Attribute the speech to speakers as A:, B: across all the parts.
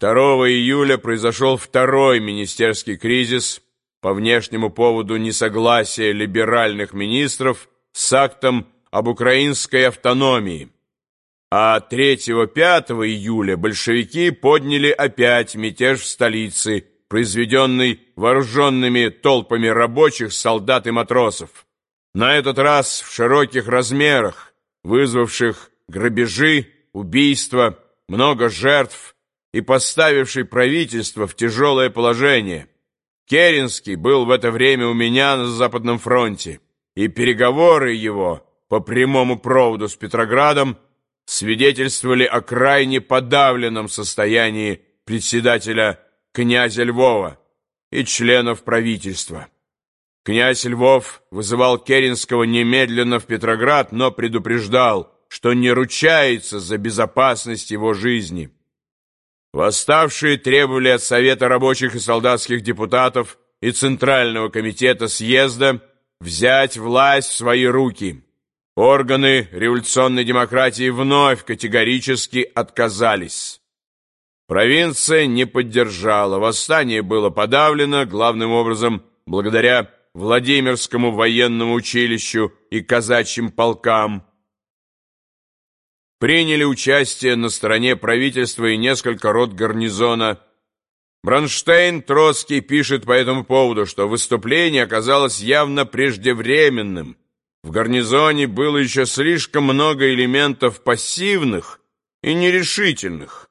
A: 2 июля произошел второй министерский кризис по внешнему поводу несогласия либеральных министров с актом об украинской автономии. А 3-5 июля большевики подняли опять мятеж в столице, произведенный вооруженными толпами рабочих, солдат и матросов. На этот раз в широких размерах, вызвавших грабежи, убийства, много жертв и поставивший правительство в тяжелое положение. Керенский был в это время у меня на Западном фронте, и переговоры его по прямому проводу с Петроградом свидетельствовали о крайне подавленном состоянии председателя князя Львова и членов правительства. Князь Львов вызывал Керенского немедленно в Петроград, но предупреждал, что не ручается за безопасность его жизни. Восставшие требовали от Совета рабочих и солдатских депутатов и Центрального комитета съезда взять власть в свои руки. Органы революционной демократии вновь категорически отказались. Провинция не поддержала, восстание было подавлено, главным образом благодаря Владимирскому военному училищу и казачьим полкам. Приняли участие на стороне правительства и несколько рот гарнизона. Бронштейн Троцкий пишет по этому поводу, что выступление оказалось явно преждевременным, в гарнизоне было еще слишком много элементов пассивных и нерешительных.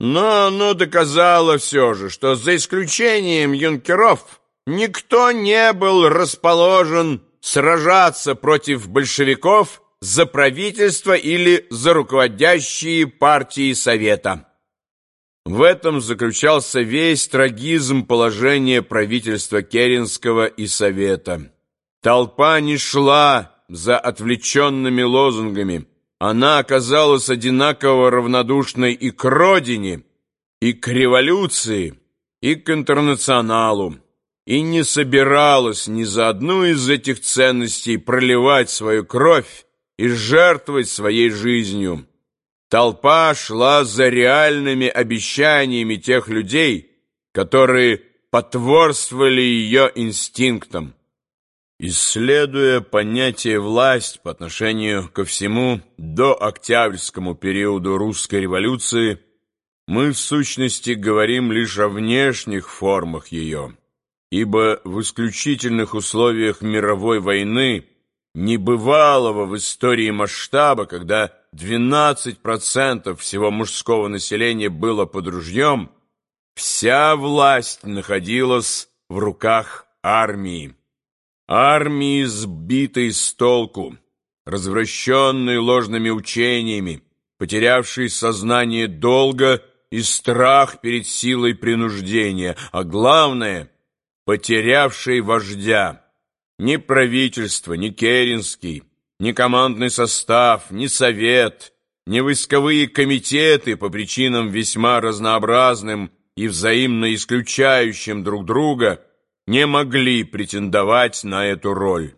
A: Но оно доказало все же, что за исключением юнкеров никто не был расположен сражаться против большевиков за правительство или за руководящие партии Совета. В этом заключался весь трагизм положения правительства Керенского и Совета. Толпа не шла за отвлеченными лозунгами. Она оказалась одинаково равнодушной и к родине, и к революции, и к интернационалу, и не собиралась ни за одну из этих ценностей проливать свою кровь и жертвовать своей жизнью. Толпа шла за реальными обещаниями тех людей, которые потворствовали ее инстинктам. Исследуя понятие «власть» по отношению ко всему до октябрьскому периоду русской революции, мы в сущности говорим лишь о внешних формах ее, ибо в исключительных условиях мировой войны, небывалого в истории масштаба, когда 12% всего мужского населения было под ружьем, вся власть находилась в руках армии. Армии, сбитой с толку, развращенной ложными учениями, потерявшей сознание долга и страх перед силой принуждения, а главное, потерявшей вождя. Ни правительство, ни Керенский, ни командный состав, ни совет, ни войсковые комитеты по причинам весьма разнообразным и взаимно исключающим друг друга – не могли претендовать на эту роль.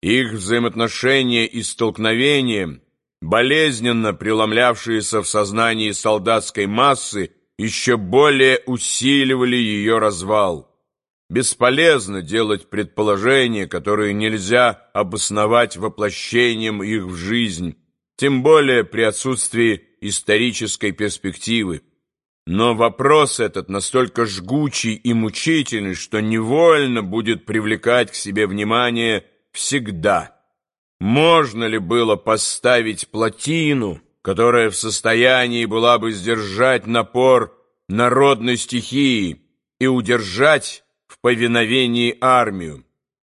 A: Их взаимоотношения и столкновения, болезненно преломлявшиеся в сознании солдатской массы, еще более усиливали ее развал. Бесполезно делать предположения, которые нельзя обосновать воплощением их в жизнь, тем более при отсутствии исторической перспективы. Но вопрос этот настолько жгучий и мучительный, что невольно будет привлекать к себе внимание всегда. Можно ли было поставить плотину, которая в состоянии была бы сдержать напор народной стихии и удержать в повиновении армию?